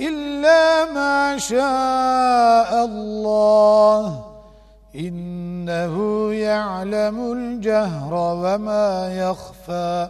إلا ما شاء الله. إنه يعلم الجهر وما يخفى.